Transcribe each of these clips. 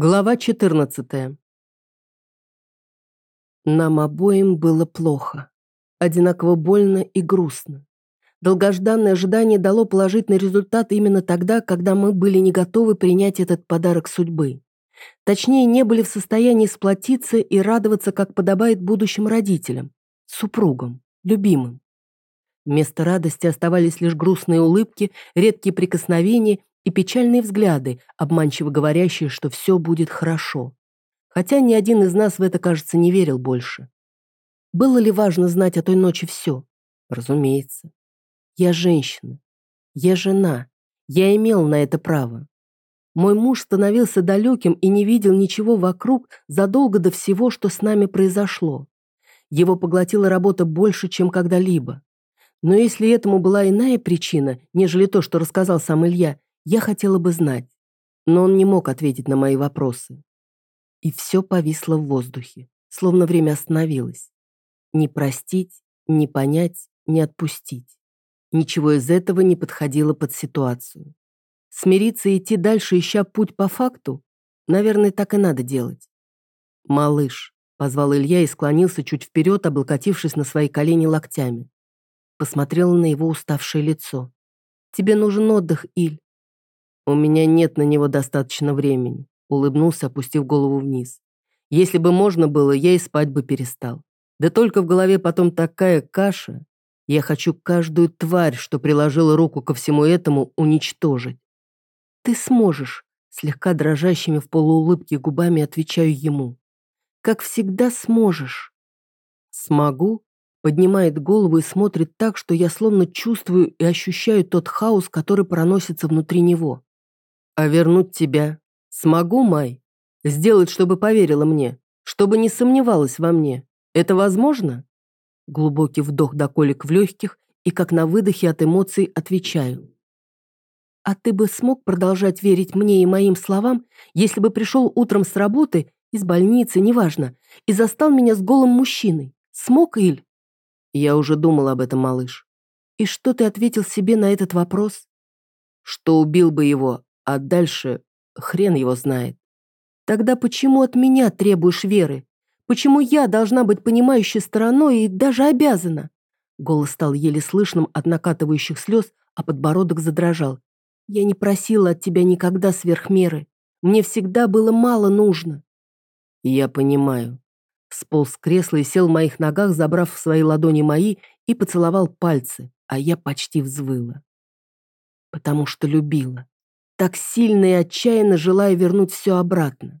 Глава 14. Нам обоим было плохо. Одинаково больно и грустно. Долгожданное ожидание дало положительный результат именно тогда, когда мы были не готовы принять этот подарок судьбы. Точнее, не были в состоянии сплотиться и радоваться, как подобает будущим родителям, супругам, любимым. Вместо радости оставались лишь грустные улыбки, редкие прикосновения и печальные взгляды, обманчиво говорящие, что все будет хорошо. Хотя ни один из нас в это, кажется, не верил больше. Было ли важно знать о той ночи все? Разумеется. Я женщина. Я жена. Я имел на это право. Мой муж становился далеким и не видел ничего вокруг задолго до всего, что с нами произошло. Его поглотила работа больше, чем когда-либо. Но если этому была иная причина, нежели то, что рассказал сам Илья, я хотела бы знать, но он не мог ответить на мои вопросы. И все повисло в воздухе, словно время остановилось. Не простить, не понять, не отпустить. Ничего из этого не подходило под ситуацию. Смириться и идти дальше, ища путь по факту? Наверное, так и надо делать. «Малыш», — позвал Илья и склонился чуть вперед, облокотившись на свои колени локтями. Посмотрела на его уставшее лицо. «Тебе нужен отдых, Иль. «У меня нет на него достаточно времени», — улыбнулся, опустив голову вниз. «Если бы можно было, я и спать бы перестал. Да только в голове потом такая каша. Я хочу каждую тварь, что приложила руку ко всему этому, уничтожить». «Ты сможешь», — слегка дрожащими в полуулыбке губами отвечаю ему. «Как всегда сможешь». «Смогу?» поднимает голову и смотрит так, что я словно чувствую и ощущаю тот хаос, который проносится внутри него. А вернуть тебя смогу, Май? Сделать, чтобы поверила мне, чтобы не сомневалась во мне. Это возможно? Глубокий вдох до колик в легких и, как на выдохе от эмоций, отвечаю. А ты бы смог продолжать верить мне и моим словам, если бы пришел утром с работы, из больницы, неважно, и застал меня с голым мужчиной? Смог, Иль? Я уже думал об этом, малыш. И что ты ответил себе на этот вопрос? Что убил бы его, а дальше хрен его знает. Тогда почему от меня требуешь веры? Почему я должна быть понимающей стороной и даже обязана? Голос стал еле слышным от накатывающих слез, а подбородок задрожал. Я не просила от тебя никогда сверх меры. Мне всегда было мало нужно. Я понимаю. Сполз с кресла и сел в моих ногах, забрав в свои ладони мои, и поцеловал пальцы, а я почти взвыла. Потому что любила так сильно и отчаянно желая вернуть все обратно.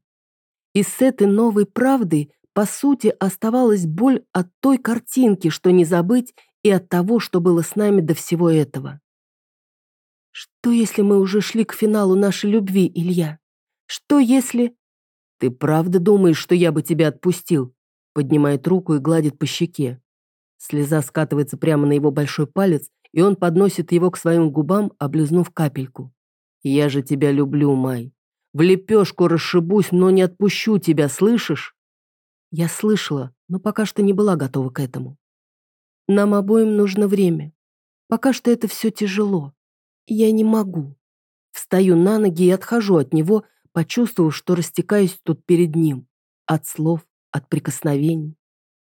И с этой новой правдой, по сути, оставалась боль от той картинки, что не забыть, и от того, что было с нами до всего этого. Что, если мы уже шли к финалу нашей любви, Илья? Что, если... Ты правда думаешь, что я бы тебя отпустил? Поднимает руку и гладит по щеке. Слеза скатывается прямо на его большой палец, и он подносит его к своим губам, облизнув капельку. Я же тебя люблю, Май. В лепешку расшибусь, но не отпущу тебя, слышишь? Я слышала, но пока что не была готова к этому. Нам обоим нужно время. Пока что это все тяжело. Я не могу. Встаю на ноги и отхожу от него, почувствовав, что растекаюсь тут перед ним. От слов, от прикосновений.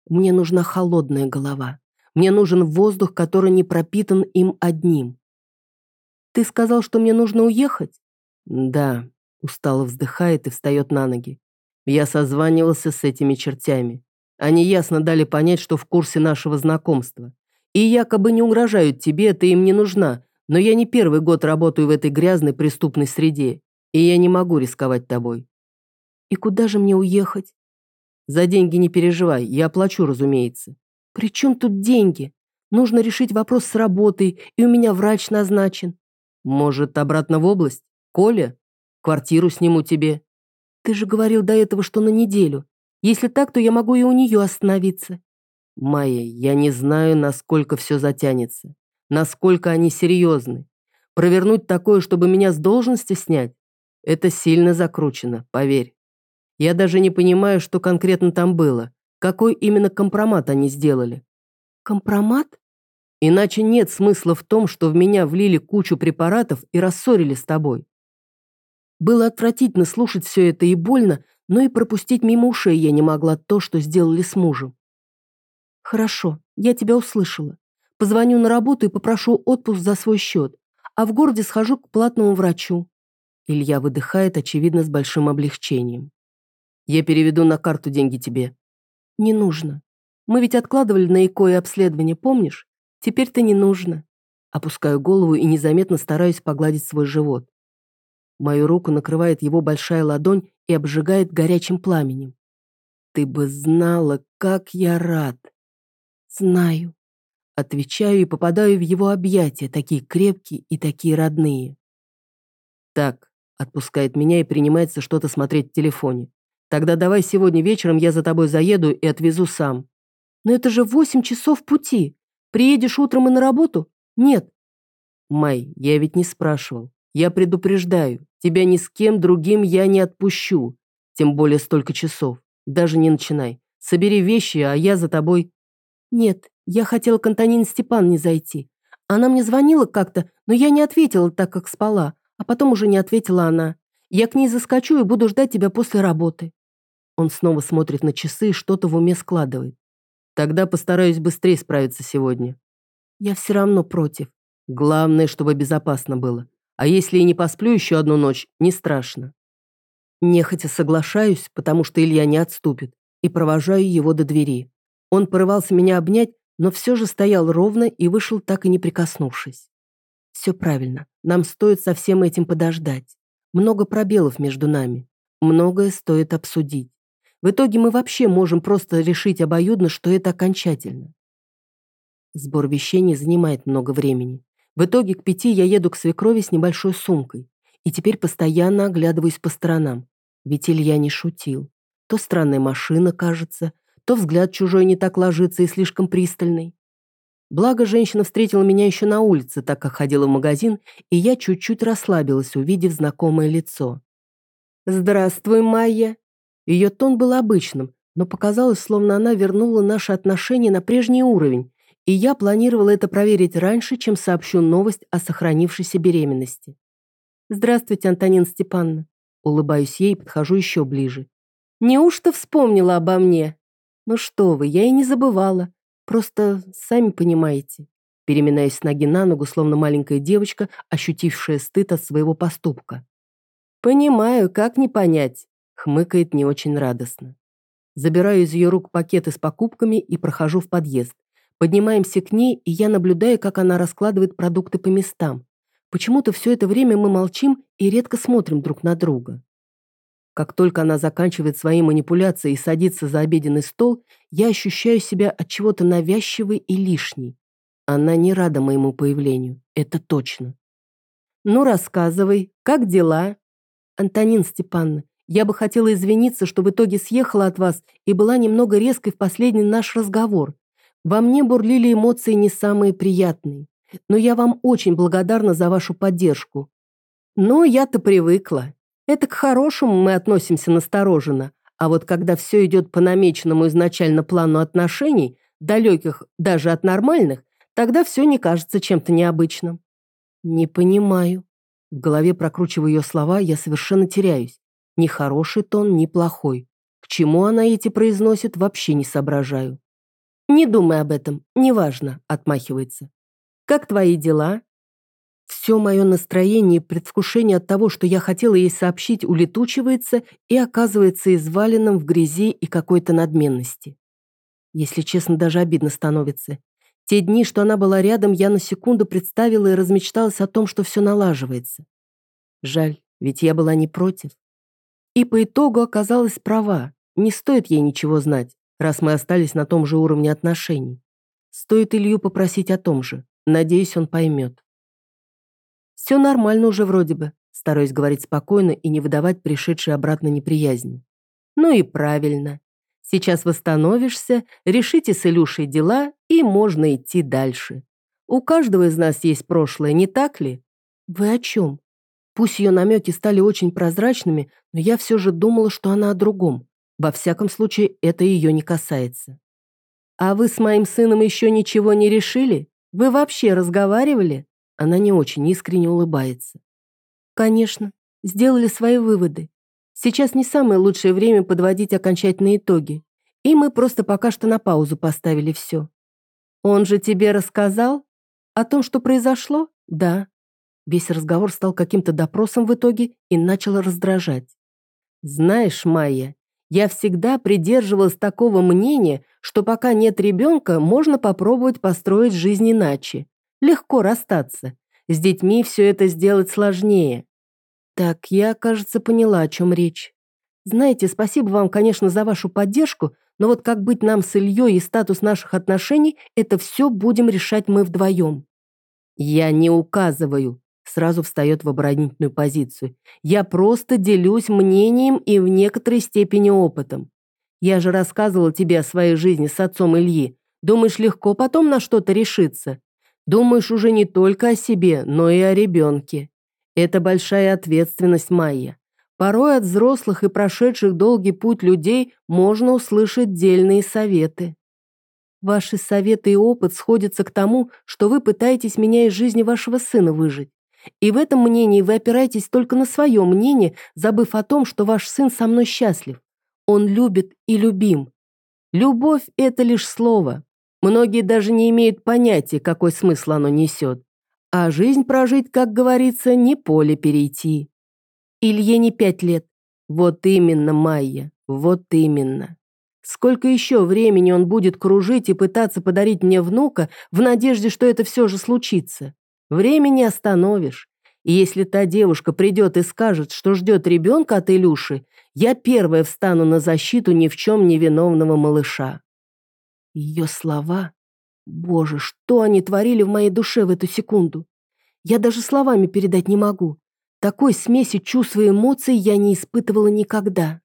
Мне нужна холодная голова. Мне нужен воздух, который не пропитан им одним. «Ты сказал, что мне нужно уехать?» «Да», — устало вздыхает и встает на ноги. «Я созванивался с этими чертями. Они ясно дали понять, что в курсе нашего знакомства. И якобы не угрожают тебе, ты им не нужна, но я не первый год работаю в этой грязной преступной среде, и я не могу рисковать тобой». «И куда же мне уехать?» «За деньги не переживай, я оплачу, разумеется». «При чем тут деньги? Нужно решить вопрос с работой, и у меня врач назначен. Может, обратно в область? Коля? Квартиру сниму тебе. Ты же говорил до этого, что на неделю. Если так, то я могу и у нее остановиться. Майя, я не знаю, насколько все затянется. Насколько они серьезны. Провернуть такое, чтобы меня с должности снять? Это сильно закручено, поверь. Я даже не понимаю, что конкретно там было. Какой именно компромат они сделали. Компромат? Иначе нет смысла в том, что в меня влили кучу препаратов и рассорили с тобой. Было отвратительно слушать все это и больно, но и пропустить мимо ушей я не могла то, что сделали с мужем. «Хорошо, я тебя услышала. Позвоню на работу и попрошу отпуск за свой счет, а в городе схожу к платному врачу». Илья выдыхает, очевидно, с большим облегчением. «Я переведу на карту деньги тебе». «Не нужно. Мы ведь откладывали на ЭКО и обследование, помнишь? Теперь-то не нужно». Опускаю голову и незаметно стараюсь погладить свой живот. Мою руку накрывает его большая ладонь и обжигает горячим пламенем. «Ты бы знала, как я рад!» «Знаю». Отвечаю и попадаю в его объятия, такие крепкие и такие родные. «Так», — отпускает меня и принимается что-то смотреть в телефоне. «Тогда давай сегодня вечером я за тобой заеду и отвезу сам». «Но это же восемь часов пути. Приедешь утром и на работу? Нет». «Май, я ведь не спрашивал. Я предупреждаю, тебя ни с кем другим я не отпущу. Тем более столько часов. Даже не начинай. Собери вещи, а я за тобой...» «Нет, я хотела к Антонине Степановне зайти. Она мне звонила как-то, но я не ответила, так как спала. А потом уже не ответила она. Я к ней заскочу и буду ждать тебя после работы». Он снова смотрит на часы и что-то в уме складывает. «Тогда постараюсь быстрее справиться сегодня». «Я все равно против. Главное, чтобы безопасно было. А если и не посплю еще одну ночь, не страшно. Нехотя соглашаюсь, потому что Илья не отступит, и провожаю его до двери. Он порывался меня обнять, но все же стоял ровно и вышел так и не прикоснувшись. Все правильно, нам стоит со всем этим подождать. Много пробелов между нами. Многое стоит обсудить. В итоге мы вообще можем просто решить обоюдно, что это окончательно. Сбор вещей не занимает много времени. В итоге к пяти я еду к свекрови с небольшой сумкой. И теперь постоянно оглядываюсь по сторонам. Ведь Илья не шутил. То странная машина, кажется, то взгляд чужой не так ложится и слишком пристальный. Благо, женщина встретила меня еще на улице, так как ходила в магазин, и я чуть-чуть расслабилась, увидев знакомое лицо. «Здравствуй, Майя!» Ее тон был обычным, но показалось, словно она вернула наши отношения на прежний уровень, и я планировала это проверить раньше, чем сообщу новость о сохранившейся беременности. «Здравствуйте, Антонина Степановна». Улыбаюсь ей и подхожу еще ближе. «Неужто вспомнила обо мне?» «Ну что вы, я и не забывала. Просто, сами понимаете». Переминаясь с ноги на ногу, словно маленькая девочка, ощутившая стыд от своего поступка. «Понимаю, как не понять», — хмыкает не очень радостно. Забираю из ее рук пакеты с покупками и прохожу в подъезд. Поднимаемся к ней, и я наблюдаю, как она раскладывает продукты по местам. Почему-то все это время мы молчим и редко смотрим друг на друга. Как только она заканчивает свои манипуляции и садится за обеденный стол, я ощущаю себя от чего-то навязчивой и лишней. Она не рада моему появлению, это точно. «Ну, рассказывай, как дела?» «Антонин Степановна, я бы хотела извиниться, что в итоге съехала от вас и была немного резкой в последний наш разговор. Во мне бурлили эмоции не самые приятные, но я вам очень благодарна за вашу поддержку. Но я-то привыкла. Это к хорошему мы относимся настороженно, а вот когда все идет по намеченному изначально плану отношений, далеких даже от нормальных, тогда все не кажется чем-то необычным. Не понимаю. В голове прокручиваю ее слова, я совершенно теряюсь. Ни хороший тон, ни плохой. К чему она эти произносит, вообще не соображаю. «Не думай об этом, неважно», — отмахивается. «Как твои дела?» Все мое настроение и предвкушение от того, что я хотела ей сообщить, улетучивается и оказывается изваленным в грязи и какой-то надменности. Если честно, даже обидно становится. Те дни, что она была рядом, я на секунду представила и размечталась о том, что все налаживается. Жаль, ведь я была не против. И по итогу оказалась права. Не стоит ей ничего знать раз мы остались на том же уровне отношений. Стоит Илью попросить о том же. Надеюсь, он поймет. Все нормально уже вроде бы, стараюсь говорить спокойно и не выдавать пришедшей обратно неприязни. Ну и правильно. Сейчас восстановишься, решите с Илюшей дела, и можно идти дальше. У каждого из нас есть прошлое, не так ли? Вы о чем? Пусть ее намеки стали очень прозрачными, но я все же думала, что она о другом. Во всяком случае, это ее не касается. «А вы с моим сыном еще ничего не решили? Вы вообще разговаривали?» Она не очень искренне улыбается. «Конечно. сделали свои выводы. Сейчас не самое лучшее время подводить окончательные итоги. И мы просто пока что на паузу поставили все. Он же тебе рассказал? О том, что произошло? Да. Весь разговор стал каким-то допросом в итоге и начал раздражать. Знаешь, Майя, я всегда придерживалась такого мнения, что пока нет ребенка, можно попробовать построить жизнь иначе. Легко расстаться. С детьми все это сделать сложнее. Так, я, кажется, поняла, о чем речь. Знаете, спасибо вам, конечно, за вашу поддержку, но вот как быть нам с Ильей и статус наших отношений, это все будем решать мы вдвоем. Я не указываю, сразу встает в оборонительную позицию. Я просто делюсь мнением и в некоторой степени опытом. Я же рассказывала тебе о своей жизни с отцом Ильи. Думаешь, легко потом на что-то решиться? Думаешь уже не только о себе, но и о ребенке. Это большая ответственность, Майя. Порой от взрослых и прошедших долгий путь людей можно услышать дельные советы. Ваши советы и опыт сходятся к тому, что вы пытаетесь меня из жизни вашего сына выжить. И в этом мнении вы опираетесь только на свое мнение, забыв о том, что ваш сын со мной счастлив. Он любит и любим. Любовь – это лишь слово. Многие даже не имеют понятия, какой смысл оно несет. А жизнь прожить, как говорится, не поле перейти. Илье не пять лет. Вот именно, Майя, вот именно. Сколько еще времени он будет кружить и пытаться подарить мне внука в надежде, что это все же случится? Время не остановишь. И если та девушка придет и скажет, что ждет ребенка от Илюши, я первая встану на защиту ни в чем невиновного малыша. Ее слова... Боже, что они творили в моей душе в эту секунду? Я даже словами передать не могу. Такой смеси чувств и эмоций я не испытывала никогда.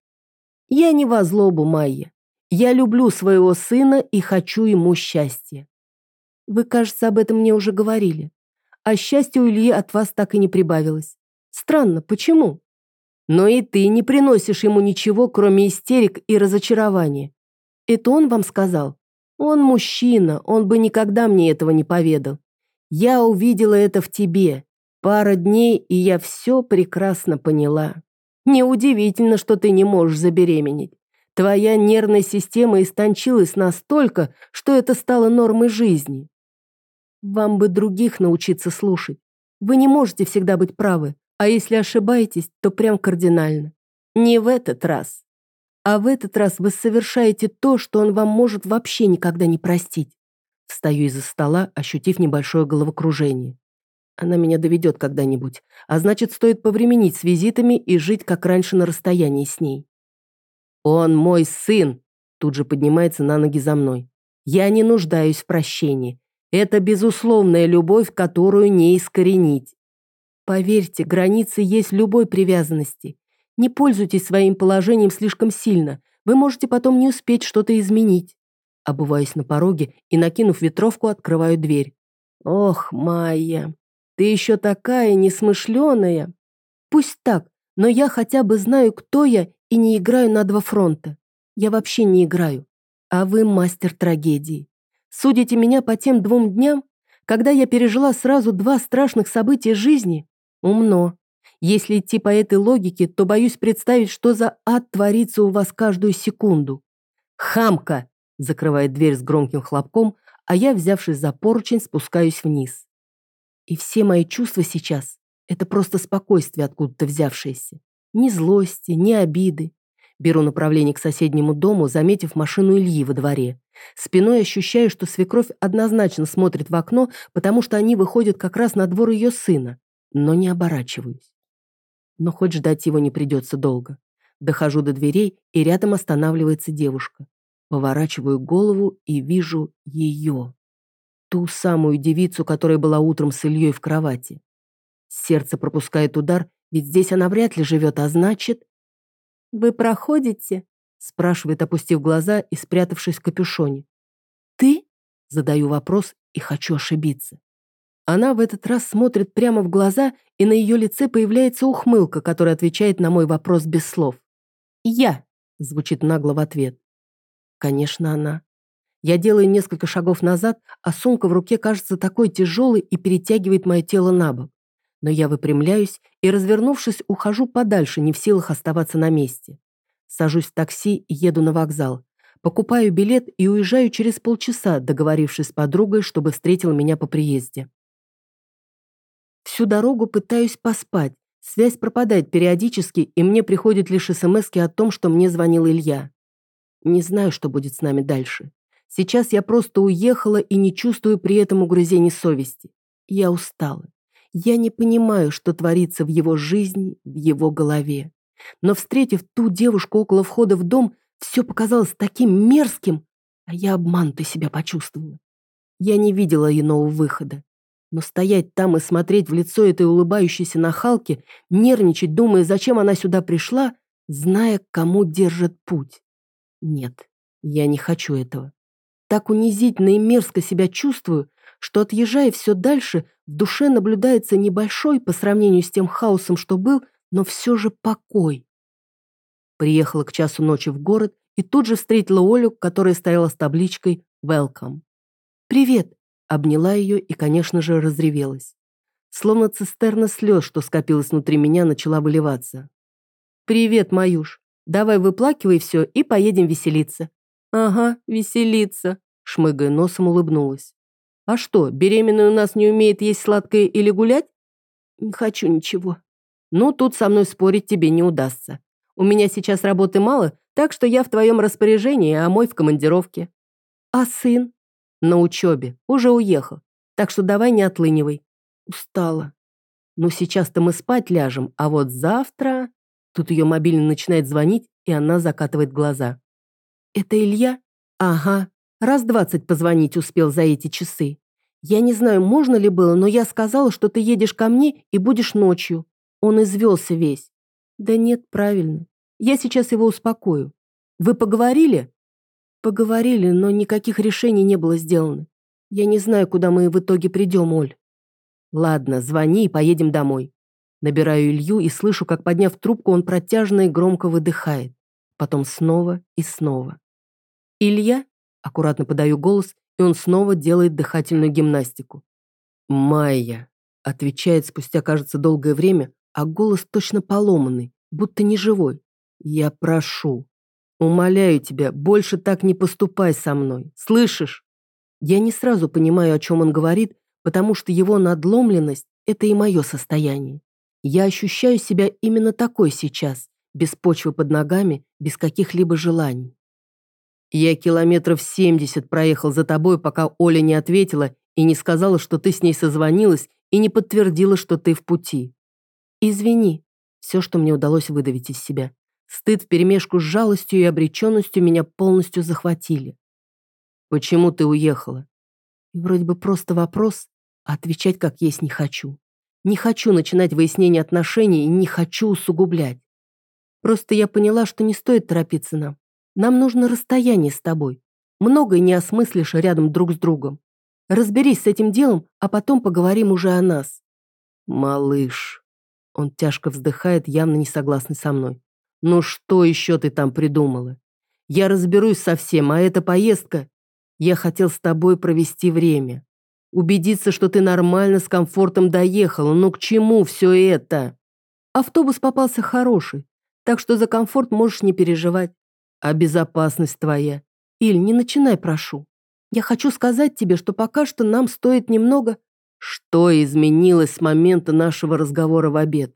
Я не во злобу, Майя. Я люблю своего сына и хочу ему счастья. Вы, кажется, об этом мне уже говорили. А счастье у Ильи от вас так и не прибавилось. Странно, почему? Но и ты не приносишь ему ничего, кроме истерик и разочарования. Это он вам сказал? Он мужчина, он бы никогда мне этого не поведал. Я увидела это в тебе, Пара дней, и я все прекрасно поняла. Неудивительно, что ты не можешь забеременеть. Твоя нервная система истончилась настолько, что это стало нормой жизни. Вам бы других научиться слушать. Вы не можете всегда быть правы, а если ошибаетесь, то прям кардинально. Не в этот раз. А в этот раз вы совершаете то, что он вам может вообще никогда не простить. Встаю из-за стола, ощутив небольшое головокружение. Она меня доведет когда-нибудь, а значит, стоит повременить с визитами и жить как раньше на расстоянии с ней. «Он мой сын!» Тут же поднимается на ноги за мной. «Я не нуждаюсь в прощении. Это безусловная любовь, которую не искоренить. Поверьте, границы есть любой привязанности. Не пользуйтесь своим положением слишком сильно. Вы можете потом не успеть что-то изменить». Обуваюсь на пороге и, накинув ветровку, открываю дверь. «Ох, Майя, ты еще такая несмышленая. Пусть так, но я хотя бы знаю, кто я, и не играю на два фронта. Я вообще не играю. А вы мастер трагедии. Судите меня по тем двум дням, когда я пережила сразу два страшных события жизни? Умно. Если идти по этой логике, то боюсь представить, что за ад творится у вас каждую секунду. «Хамка!» – закрывает дверь с громким хлопком, а я, взявшись за поручень, спускаюсь вниз. И все мои чувства сейчас — это просто спокойствие откуда-то взявшееся. Ни злости, ни обиды. Беру направление к соседнему дому, заметив машину Ильи во дворе. Спиной ощущаю, что свекровь однозначно смотрит в окно, потому что они выходят как раз на двор ее сына. Но не оборачиваюсь. Но хоть ждать его не придется долго. Дохожу до дверей, и рядом останавливается девушка. Поворачиваю голову и вижу ее. Ту самую девицу, которая была утром с Ильей в кровати. Сердце пропускает удар, ведь здесь она вряд ли живет, а значит... «Вы проходите?» спрашивает, опустив глаза и спрятавшись в капюшоне. «Ты?» Задаю вопрос и хочу ошибиться. Она в этот раз смотрит прямо в глаза, и на ее лице появляется ухмылка, которая отвечает на мой вопрос без слов. «Я!» — звучит нагло в ответ. Конечно, она. Я делаю несколько шагов назад, а сумка в руке кажется такой тяжелой и перетягивает мое тело на бок. Но я выпрямляюсь и, развернувшись, ухожу подальше, не в силах оставаться на месте. Сажусь в такси и еду на вокзал. Покупаю билет и уезжаю через полчаса, договорившись с подругой, чтобы встретила меня по приезде. Всю дорогу пытаюсь поспать. Связь пропадает периодически, и мне приходят лишь смс о том, что мне звонил Илья. Не знаю, что будет с нами дальше. Сейчас я просто уехала и не чувствую при этом угрызений совести. Я устала. Я не понимаю, что творится в его жизни, в его голове. Но, встретив ту девушку около входа в дом, все показалось таким мерзким, а я обманутой себя почувствовала. Я не видела иного выхода. Но стоять там и смотреть в лицо этой улыбающейся нахалки, нервничать, думая, зачем она сюда пришла, зная, кому держит путь. Нет, я не хочу этого. Так унизительно и мерзко себя чувствую, что, отъезжая все дальше, в душе наблюдается небольшой по сравнению с тем хаосом, что был, но все же покой. Приехала к часу ночи в город и тут же встретила Олю, которая стояла с табличкой «Welcome». «Привет!» – обняла ее и, конечно же, разревелась. Словно цистерна слез, что скопилось внутри меня, начала выливаться. «Привет, Маюш! Давай выплакивай все и поедем веселиться». «Ага, веселиться», – шмыгая носом улыбнулась. «А что, беременная у нас не умеет есть сладкое или гулять?» «Не хочу ничего». «Ну, тут со мной спорить тебе не удастся. У меня сейчас работы мало, так что я в твоем распоряжении, а мой в командировке». «А сын?» «На учебе. Уже уехал. Так что давай не отлынивай». «Устала». «Ну, сейчас-то мы спать ляжем, а вот завтра...» Тут ее мобильный начинает звонить, и она закатывает глаза. «Это Илья?» «Ага, Раз двадцать позвонить успел за эти часы. Я не знаю, можно ли было, но я сказала, что ты едешь ко мне и будешь ночью. Он извелся весь. Да нет, правильно. Я сейчас его успокою. Вы поговорили? Поговорили, но никаких решений не было сделано. Я не знаю, куда мы в итоге придем, Оль. Ладно, звони и поедем домой. Набираю Илью и слышу, как, подняв трубку, он протяжно и громко выдыхает. Потом снова и снова. «Илья?» Аккуратно подаю голос, и он снова делает дыхательную гимнастику. «Майя», — отвечает спустя, кажется, долгое время, а голос точно поломанный, будто не живой. «Я прошу, умоляю тебя, больше так не поступай со мной, слышишь?» Я не сразу понимаю, о чем он говорит, потому что его надломленность — это и мое состояние. Я ощущаю себя именно такой сейчас, без почвы под ногами, без каких-либо желаний. Я километров семьдесят проехал за тобой, пока Оля не ответила и не сказала, что ты с ней созвонилась и не подтвердила, что ты в пути. Извини. Все, что мне удалось выдавить из себя. Стыд вперемешку с жалостью и обреченностью меня полностью захватили. Почему ты уехала? И вроде бы просто вопрос, а отвечать как есть не хочу. Не хочу начинать выяснение отношений и не хочу усугублять. Просто я поняла, что не стоит торопиться нам. Нам нужно расстояние с тобой. Многое не осмыслишь рядом друг с другом. Разберись с этим делом, а потом поговорим уже о нас». «Малыш». Он тяжко вздыхает, явно не согласный со мной. «Ну что еще ты там придумала? Я разберусь со всем, а эта поездка... Я хотел с тобой провести время. Убедиться, что ты нормально, с комфортом доехала. Ну к чему все это?» Автобус попался хороший, так что за комфорт можешь не переживать а безопасность твоя. Иль, не начинай, прошу. Я хочу сказать тебе, что пока что нам стоит немного... Что изменилось с момента нашего разговора в обед?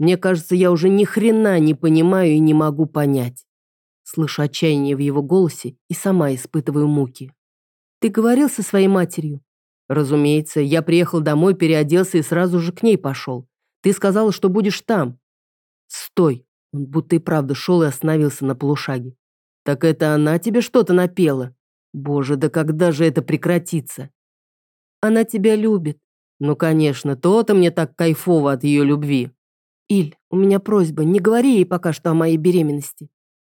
Мне кажется, я уже ни хрена не понимаю и не могу понять. Слышу отчаяние в его голосе и сама испытываю муки. Ты говорил со своей матерью? Разумеется, я приехал домой, переоделся и сразу же к ней пошел. Ты сказала, что будешь там. Стой. Он будто и правда шел и остановился на полушаге. Так это она тебе что-то напела? Боже, да когда же это прекратится? Она тебя любит. Ну, конечно, то-то мне так кайфово от ее любви. Иль, у меня просьба, не говори ей пока что о моей беременности.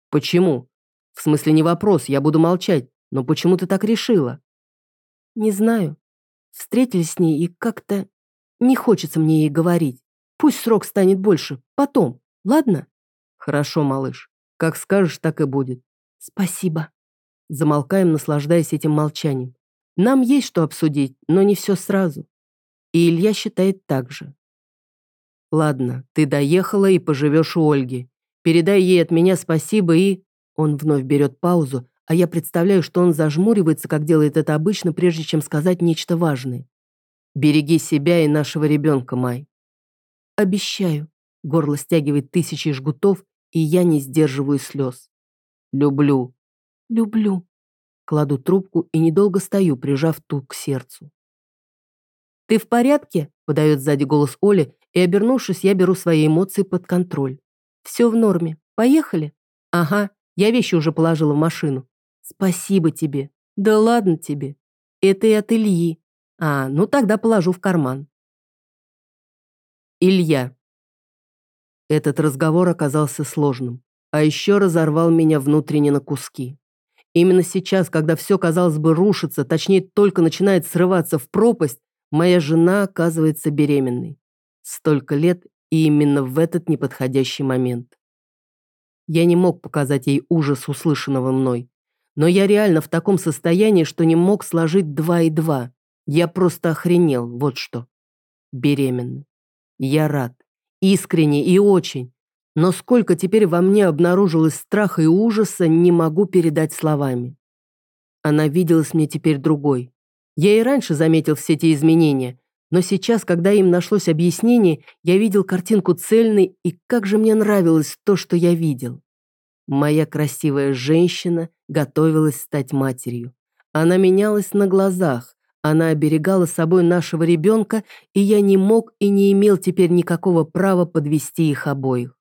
Почему? В смысле не вопрос, я буду молчать. Но почему ты так решила? Не знаю. Встретились с ней и как-то... Не хочется мне ей говорить. Пусть срок станет больше. Потом. Ладно? Хорошо, малыш. Как скажешь, так и будет. «Спасибо». Замолкаем, наслаждаясь этим молчанием. Нам есть что обсудить, но не все сразу. И Илья считает так же. Ладно, ты доехала и поживешь у Ольги. Передай ей от меня спасибо и... Он вновь берет паузу, а я представляю, что он зажмуривается, как делает это обычно, прежде чем сказать нечто важное. Береги себя и нашего ребенка, Май. Обещаю. Горло стягивает тысячи жгутов, и я не сдерживаю слез. Люблю. Люблю. Кладу трубку и недолго стою, прижав ту к сердцу. «Ты в порядке?» – подает сзади голос Оли, и, обернувшись, я беру свои эмоции под контроль. «Все в норме. Поехали?» «Ага, я вещи уже положила в машину». «Спасибо тебе». «Да ладно тебе. Это и от Ильи». «А, ну тогда положу в карман». Илья. Этот разговор оказался сложным, а еще разорвал меня внутренне на куски. Именно сейчас, когда все, казалось бы, рушится, точнее, только начинает срываться в пропасть, моя жена оказывается беременной. Столько лет и именно в этот неподходящий момент. Я не мог показать ей ужас услышанного мной. Но я реально в таком состоянии, что не мог сложить два и два. Я просто охренел, вот что. Беременна. Я рад. Искренне и очень. Но сколько теперь во мне обнаружилось страха и ужаса, не могу передать словами. Она виделась мне теперь другой. Я и раньше заметил все эти изменения, но сейчас, когда им нашлось объяснение, я видел картинку цельной, и как же мне нравилось то, что я видел. Моя красивая женщина готовилась стать матерью. Она менялась на глазах, она оберегала собой нашего ребенка, и я не мог и не имел теперь никакого права подвести их обоих.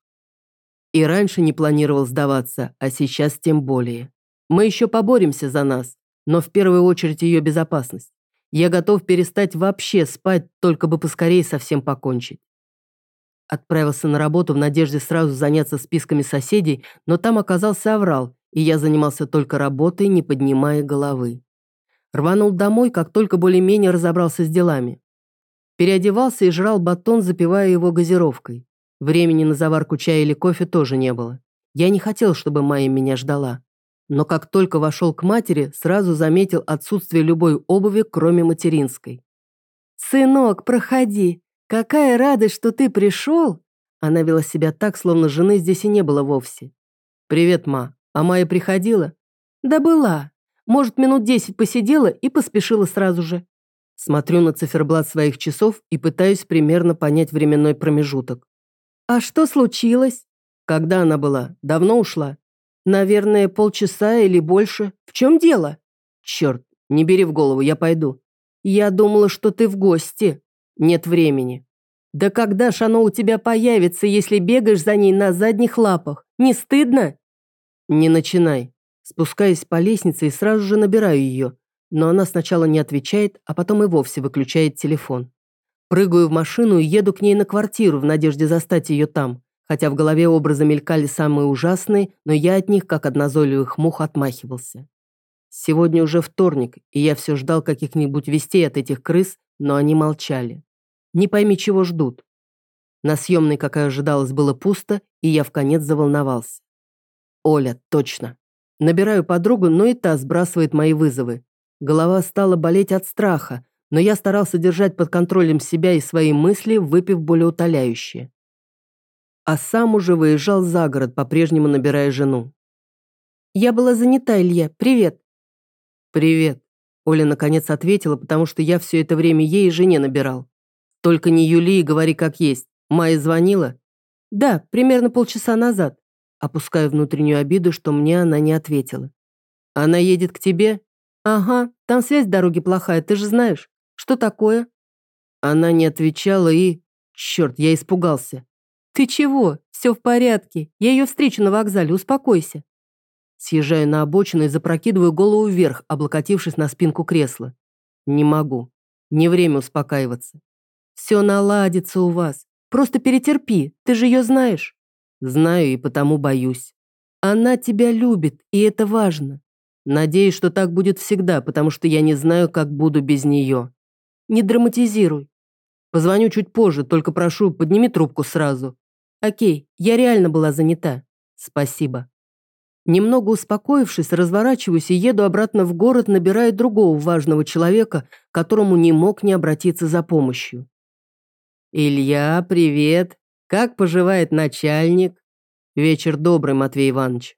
И раньше не планировал сдаваться, а сейчас тем более. Мы еще поборемся за нас, но в первую очередь ее безопасность. Я готов перестать вообще спать, только бы поскорее совсем покончить. Отправился на работу в надежде сразу заняться списками соседей, но там оказался оврал, и я занимался только работой, не поднимая головы. Рванул домой, как только более-менее разобрался с делами. Переодевался и жрал батон, запивая его газировкой. Времени на заварку чая или кофе тоже не было. Я не хотел, чтобы Майя меня ждала но как только вошел к матери, сразу заметил отсутствие любой обуви, кроме материнской. «Сынок, проходи! Какая радость, что ты пришел!» Она вела себя так, словно жены здесь и не было вовсе. «Привет, ма. А Майя приходила?» «Да была. Может, минут десять посидела и поспешила сразу же». Смотрю на циферблат своих часов и пытаюсь примерно понять временной промежуток. «А что случилось?» «Когда она была? Давно ушла?» Наверное, полчаса или больше. В чем дело? Черт, не бери в голову, я пойду. Я думала, что ты в гости. Нет времени. Да когда ж оно у тебя появится, если бегаешь за ней на задних лапах? Не стыдно? Не начинай. Спускаюсь по лестнице и сразу же набираю ее. Но она сначала не отвечает, а потом и вовсе выключает телефон. Прыгаю в машину и еду к ней на квартиру в надежде застать ее там хотя в голове образы мелькали самые ужасные, но я от них, как от назойливых мух, отмахивался. Сегодня уже вторник, и я все ждал каких-нибудь вестей от этих крыс, но они молчали. Не пойми, чего ждут. На съемной, как и ожидалось, было пусто, и я в конец заволновался. Оля, точно. Набираю подругу, но и та сбрасывает мои вызовы. Голова стала болеть от страха, но я старался держать под контролем себя и свои мысли, выпив более утоляющее а сам уже выезжал за город, по-прежнему набирая жену. «Я была занята, Илья. Привет». «Привет». Оля наконец ответила, потому что я все это время ей и жене набирал. «Только не Юли и говори как есть. Майя звонила?» «Да, примерно полчаса назад». Опускаю внутреннюю обиду, что мне она не ответила. «Она едет к тебе?» «Ага, там связь дороги плохая, ты же знаешь. Что такое?» Она не отвечала и... Черт, я испугался. «Ты чего? Все в порядке. Я ее встречу на вокзале, успокойся». Съезжаю на обочину и запрокидываю голову вверх, облокотившись на спинку кресла. Не могу. Не время успокаиваться. Все наладится у вас. Просто перетерпи, ты же ее знаешь. Знаю и потому боюсь. Она тебя любит, и это важно. Надеюсь, что так будет всегда, потому что я не знаю, как буду без нее. Не драматизируй. Позвоню чуть позже, только прошу, подними трубку сразу. Окей, я реально была занята. Спасибо. Немного успокоившись, разворачиваюсь и еду обратно в город, набирая другого важного человека, к которому не мог не обратиться за помощью. «Илья, привет! Как поживает начальник?» «Вечер добрый, Матвей Иванович».